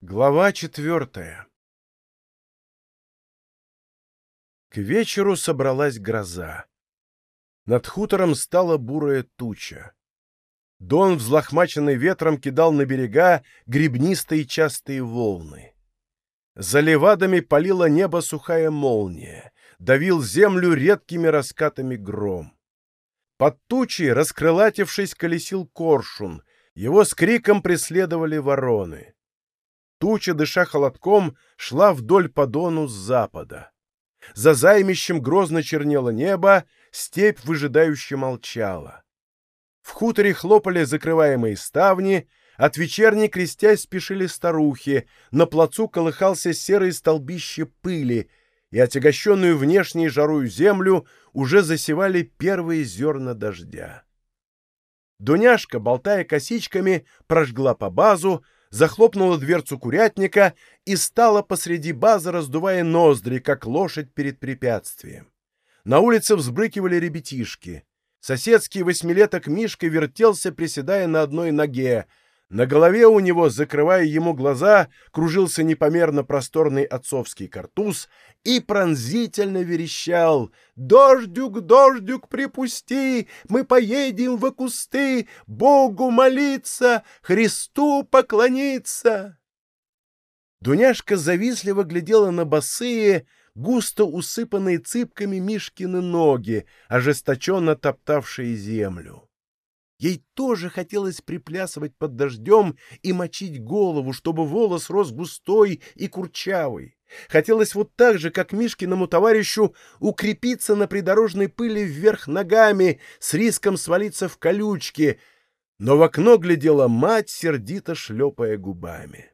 Глава четвертая К вечеру собралась гроза. Над хутором стала бурая туча. Дон, взлохмаченный ветром, кидал на берега гребнистые частые волны. За левадами палила небо сухая молния, давил землю редкими раскатами гром. Под тучей, раскрылатившись, колесил коршун, его с криком преследовали вороны. Туча, дыша холодком, шла вдоль по дону с запада. За займищем грозно чернело небо, степь выжидающе молчала. В хуторе хлопали закрываемые ставни, от вечерней крестясь спешили старухи, на плацу колыхался серое столбище пыли, и отягощенную внешней жарую землю уже засевали первые зерна дождя. Дуняшка, болтая косичками, прожгла по базу, захлопнула дверцу курятника и стала посреди базы, раздувая ноздри, как лошадь перед препятствием. На улице взбрыкивали ребятишки. Соседский восьмилеток Мишка вертелся, приседая на одной ноге. На голове у него, закрывая ему глаза, кружился непомерно просторный отцовский картуз и пронзительно верещал «Дождюк, дождюк, припусти! Мы поедем в кусты! Богу молиться! Христу поклониться!» Дуняшка завистливо глядела на босые, густо усыпанные цыпками Мишкины ноги, ожесточенно топтавшие землю. Ей тоже хотелось приплясывать под дождем и мочить голову, чтобы волос рос густой и курчавый. Хотелось вот так же, как Мишкиному товарищу, укрепиться на придорожной пыли вверх ногами с риском свалиться в колючки, но в окно глядела мать, сердито шлепая губами.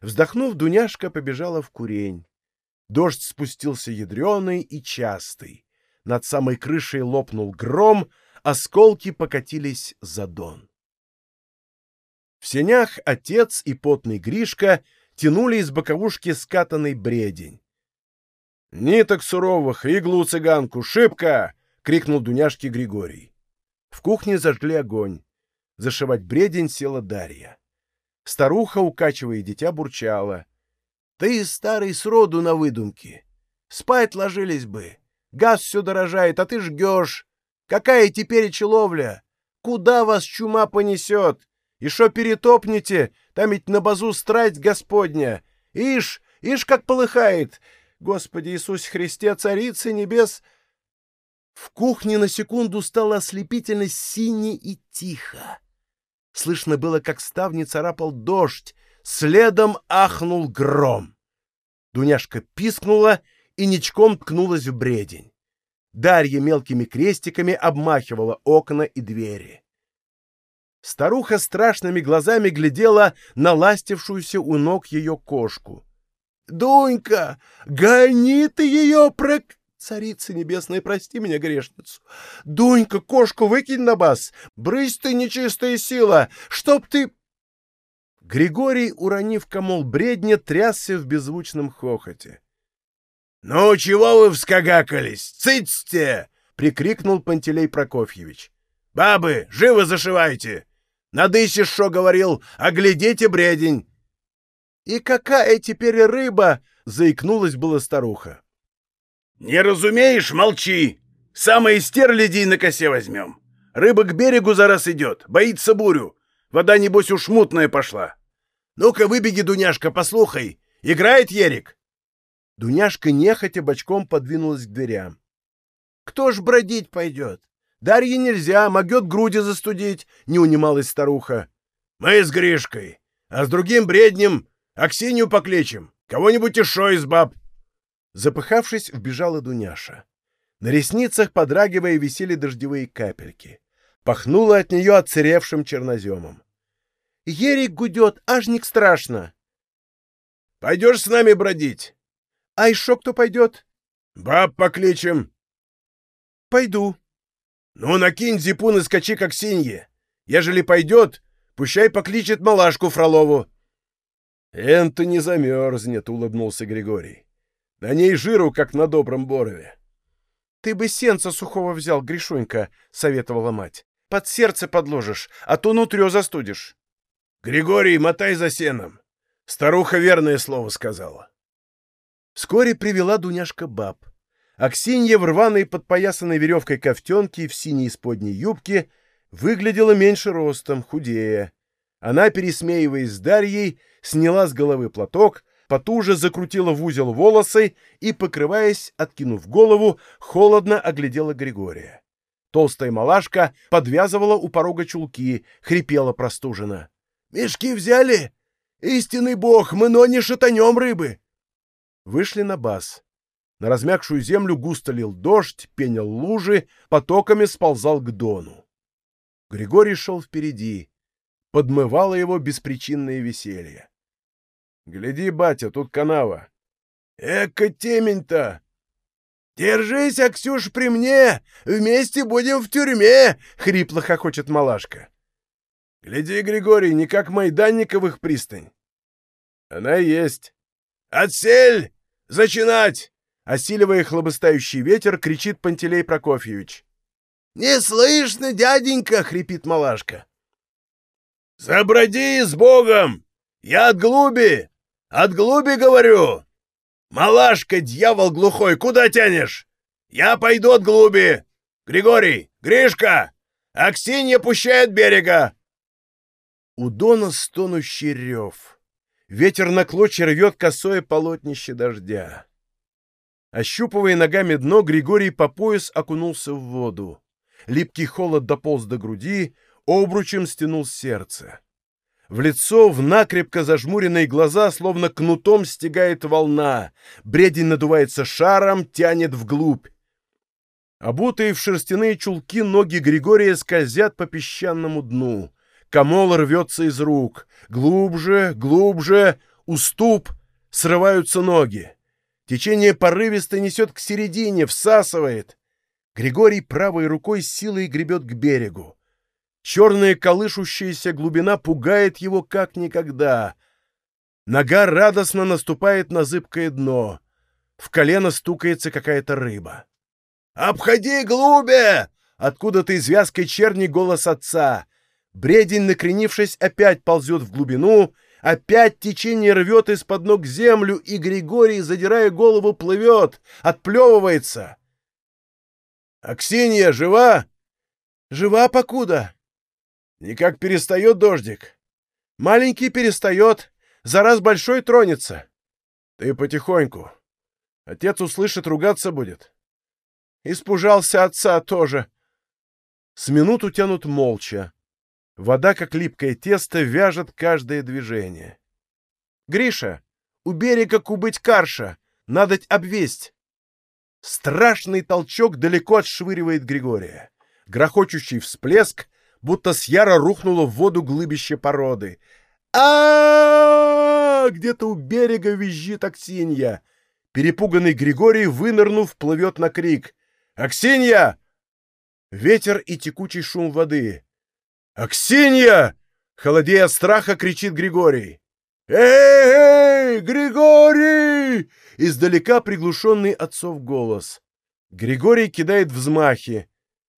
Вздохнув, Дуняшка побежала в курень. Дождь спустился ядреный и частый. Над самой крышей лопнул гром — осколки покатились за дон. В сенях отец и потный Гришка тянули из боковушки скатанный бредень. «Ниток суровых, иглу цыганку, шибко!» — крикнул Дуняшке Григорий. В кухне зажгли огонь. Зашивать бредень села Дарья. Старуха, укачивая дитя, бурчала. «Ты, старый, сроду на выдумке. Спать ложились бы. Газ все дорожает, а ты жгешь. Какая теперь ловля? Куда вас чума понесет? И шо перетопнете? Там ведь на базу страсть Господня. Ишь, ишь, как полыхает! Господи Иисус Христе, Царицы Небес!» В кухне на секунду стало ослепительно сине и тихо. Слышно было, как ставни царапал дождь, следом ахнул гром. Дуняшка пискнула и ничком ткнулась в бредень. Дарья мелкими крестиками обмахивала окна и двери. Старуха страшными глазами глядела на ластившуюся у ног ее кошку. «Дунька, гони ты ее, прок...» Царица небесная, прости меня, грешницу. Дунька, кошку выкинь на бас. Брысь ты, нечистая сила, чтоб ты... Григорий, уронив комол бредня, трясся в беззвучном хохоте. «Ну, чего вы вскагакались? Цыцьте!» — прикрикнул Пантелей Прокофьевич. «Бабы, живо зашивайте! Надыси, шо говорил, оглядите бредень!» «И какая теперь рыба?» — заикнулась была старуха. «Не разумеешь, молчи! Самые стерлядей на косе возьмем. Рыба к берегу зараз идет, боится бурю. Вода, небось, уж мутная пошла. Ну-ка, выбеги, Дуняшка, послухай. Играет Ерик?» Дуняшка нехотя бочком подвинулась к дверям. — Кто ж бродить пойдет? Дарье нельзя, могет груди застудить, — не унималась старуха. — Мы с Гришкой, а с другим бреднем Аксинью покличем, кого-нибудь еще из баб. Запыхавшись, вбежала Дуняша. На ресницах, подрагивая, висели дождевые капельки. Пахнуло от нее отсыревшим черноземом. — Ерик гудет, ажник страшно. — Пойдешь с нами бродить? А еще кто пойдет? Баб покличем. Пойду. Ну, накинь зипун и скачи, как синье. Ежели пойдет, пущай покличет малашку Фролову. Энто не замерзнет, улыбнулся Григорий. На ней жиру, как на добром борове. Ты бы сенца сухого взял, Гришунька, советовала мать. Под сердце подложишь, а то нутрё застудишь. Григорий, мотай за сеном. Старуха верное слово сказала. Вскоре привела Дуняшка баб. Аксинья в рваной подпоясанной веревкой ковтенке в синей исподней юбке выглядела меньше ростом, худее. Она, пересмеиваясь с Дарьей, сняла с головы платок, потуже закрутила в узел волосы и, покрываясь, откинув голову, холодно оглядела Григория. Толстая малашка подвязывала у порога чулки, хрипела простуженно. «Мешки взяли? Истинный бог, мы но не шатанем рыбы!» Вышли на бас. На размягшую землю густо лил дождь, пенял лужи, потоками сползал к дону. Григорий шел впереди. Подмывало его беспричинное веселье. — Гляди, батя, тут канава. — Эка темень-то! — Держись, Аксюш, при мне! Вместе будем в тюрьме! — хрипло хохочет малашка. — Гляди, Григорий, не как Майданниковых пристань. — Она есть. — Отсель! Зачинать! Осиливая хлобыстающий ветер, кричит Пантелей Прокофьевич. — Не слышно, дяденька! — хрипит малашка. — Заброди с Богом! Я от глуби! От глуби говорю! «Малашка, дьявол глухой, куда тянешь? Я пойду от глуби! Григорий, Гришка! Аксинья пущает берега!» У Дона стонущий рев. Ветер на клочья рвет косое полотнище дождя. Ощупывая ногами дно, Григорий по пояс окунулся в воду. Липкий холод дополз до груди, обручем стянул сердце. В лицо, в накрепко зажмуренные глаза, словно кнутом стегает волна. Бредень надувается шаром, тянет вглубь. Обутые в шерстяные чулки ноги Григория скользят по песчаному дну. Камол рвется из рук. Глубже, глубже, уступ, срываются ноги. Течение порывисто несет к середине, всасывает. Григорий правой рукой силой гребет к берегу. Черная колышущаяся глубина пугает его как никогда. Нога радостно наступает на зыбкое дно. В колено стукается какая-то рыба. «Обходи глубе!» Откуда-то из вязкой черни голос отца. Бредень, накренившись, опять ползет в глубину, опять течение рвет из-под ног землю, и Григорий, задирая голову, плывет, отплевывается. «Аксинья жива?» «Жива покуда?» Никак перестает дождик. Маленький перестает, за раз большой тронется. Ты потихоньку. Отец услышит, ругаться будет. Испужался отца тоже. С минуту тянут молча. Вода, как липкое тесто, вяжет каждое движение. «Гриша, у берега кубыть карша, надо обвесть!» Страшный толчок далеко отшвыривает Григория. Грохочущий всплеск, будто с яра рухнуло в воду глыбище породы. а Где-то у берега визжит Аксинья. Перепуганный Григорий, вынырнув, плывет на крик. «Аксинья!» Ветер и текучий шум воды. «Аксинья!» — холодея от страха, кричит Григорий. «Эй, Григорий!» — издалека приглушенный отцов голос. Григорий кидает взмахи.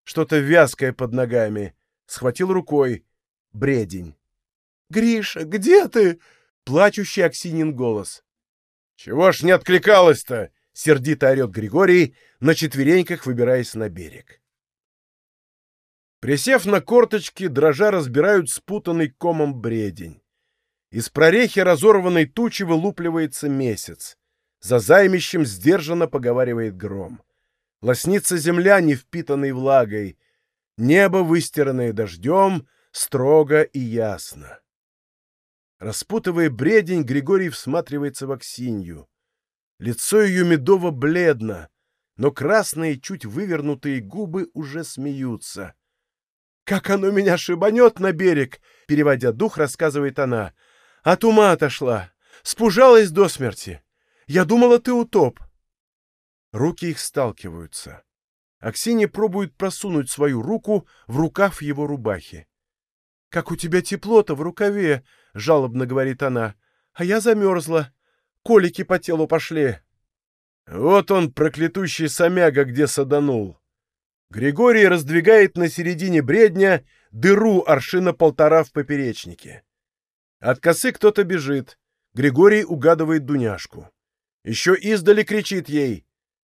Что-то вязкое под ногами. Схватил рукой. Бредень. «Гриша, где ты?» — плачущий Аксинин голос. «Чего ж не откликалась-то?» — сердито орет Григорий, на четвереньках выбираясь на берег. Присев на корточки, дрожа разбирают спутанный комом бредень. Из прорехи разорванной тучи вылупливается месяц. За займищем сдержанно поговаривает гром. Лоснится земля, не впитанной влагой. Небо, выстиранное дождем, строго и ясно. Распутывая бредень, Григорий всматривается в Аксинью. Лицо ее медово-бледно, но красные, чуть вывернутые губы уже смеются. «Как оно меня шибанет на берег!» — переводя дух, рассказывает она. «От ума отошла! Спужалась до смерти! Я думала, ты утоп!» Руки их сталкиваются. Аксинья пробует просунуть свою руку в рукав его рубахи. «Как у тебя тепло-то в рукаве!» — жалобно говорит она. «А я замерзла. Колики по телу пошли». Вот он, проклятущий самяга, где саданул. Григорий раздвигает на середине бредня дыру аршина полтора в поперечнике. От косы кто-то бежит. Григорий угадывает Дуняшку. Еще издали кричит ей.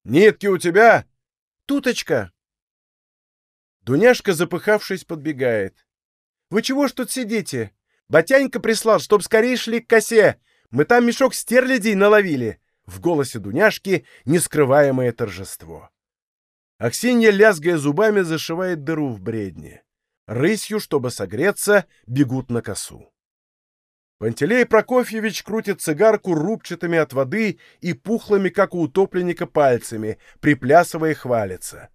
«Нитки у тебя?» «Туточка!» Дуняшка, запыхавшись, подбегает. «Вы чего ж тут сидите? Батянька прислал, чтоб скорее шли к косе. Мы там мешок стерлядей наловили!» В голосе Дуняшки нескрываемое торжество. Аксинья, лязгая зубами, зашивает дыру в бредне. Рысью, чтобы согреться, бегут на косу. Пантелей Прокофьевич крутит цигарку рубчатыми от воды и пухлыми, как у утопленника, пальцами, приплясывая хвалится.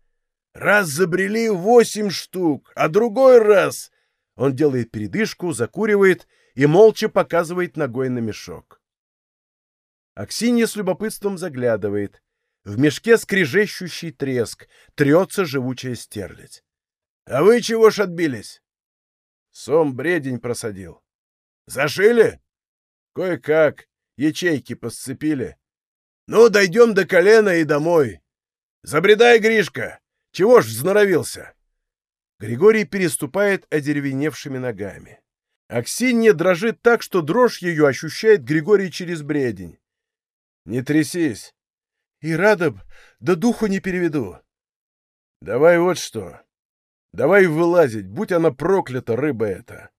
«Раз забрели восемь штук, а другой раз...» Он делает передышку, закуривает и молча показывает ногой на мешок. Аксинья с любопытством заглядывает. В мешке скрежещущий треск, трется живучая стерлядь. — А вы чего ж отбились? — Сом бредень просадил. — Зашили? — Кое-как. Ячейки посцепили. — Ну, дойдем до колена и домой. Забредай, Гришка! Чего ж взноровился? Григорий переступает одеревеневшими ногами. Аксинья дрожит так, что дрожь ее ощущает Григорий через бредень. — Не трясись. И рада б, да духу не переведу. Давай вот что. Давай вылазить, будь она проклята, рыба эта.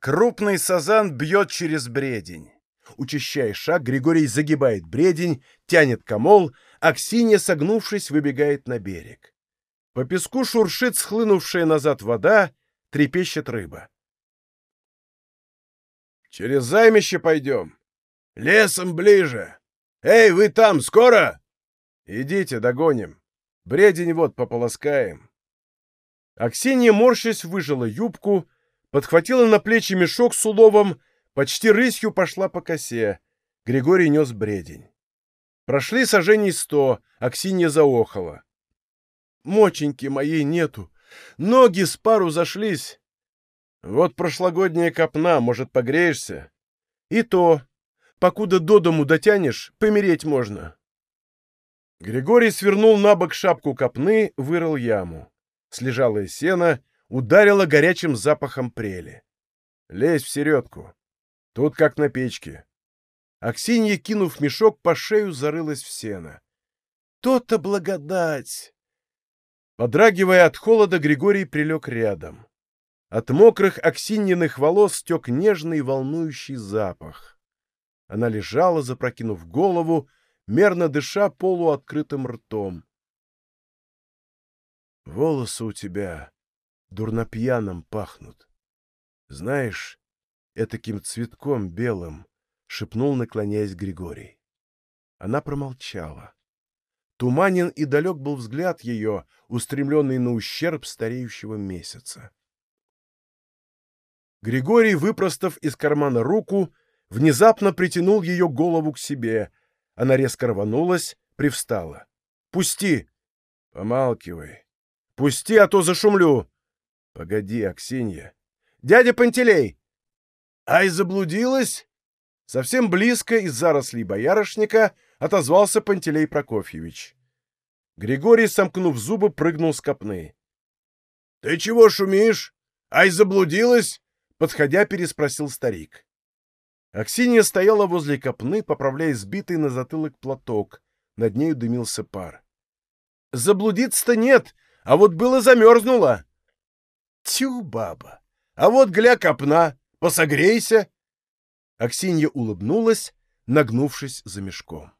Крупный сазан бьет через бредень. Учащая шаг, Григорий загибает бредень, тянет комол, а Ксения, согнувшись, выбегает на берег. По песку шуршит схлынувшая назад вода, трепещет рыба. «Через займище пойдем. Лесом ближе. Эй, вы там, скоро?» «Идите, догоним. Бредень вот пополоскаем». Аксинья, морщась, выжила юбку, подхватила на плечи мешок с уловом, почти рысью пошла по косе. Григорий нес бредень. Прошли сожжений сто, Аксинья заохала. «Моченьки моей нету. Ноги с пару зашлись. Вот прошлогодняя копна, может, погреешься? И то, покуда до дому дотянешь, помереть можно». Григорий свернул на бок шапку копны, вырыл яму. Слежалое сено ударило горячим запахом прели. Лезь в середку. Тут как на печке. Аксинья, кинув мешок, по шею зарылась в сено. То-то благодать! Подрагивая от холода, Григорий прилег рядом. От мокрых Аксиньиных волос стек нежный волнующий запах. Она лежала, запрокинув голову, мерно дыша полуоткрытым ртом. «Волосы у тебя дурнопьяным пахнут. Знаешь, этаким цветком белым», — шепнул, наклоняясь Григорий. Она промолчала. Туманен и далек был взгляд ее, устремленный на ущерб стареющего месяца. Григорий, выпростав из кармана руку, внезапно притянул ее голову к себе — она резко рванулась, привстала. «Пусти!» «Помалкивай. Пусти, а то зашумлю!» «Погоди, Аксинья!» «Дядя Пантелей!» «Ай, заблудилась?» Совсем близко из зарослей боярышника отозвался Пантелей Прокофьевич. Григорий, сомкнув зубы, прыгнул с копны. — Ты чего шумишь? Ай, заблудилась? — подходя, переспросил старик. Аксинья стояла возле копны, поправляя сбитый на затылок платок. Над нею дымился пар. «Заблудиться-то нет, а вот было замерзнуло!» «Тю, баба! А вот гля копна! Посогрейся!» Аксинья улыбнулась, нагнувшись за мешком.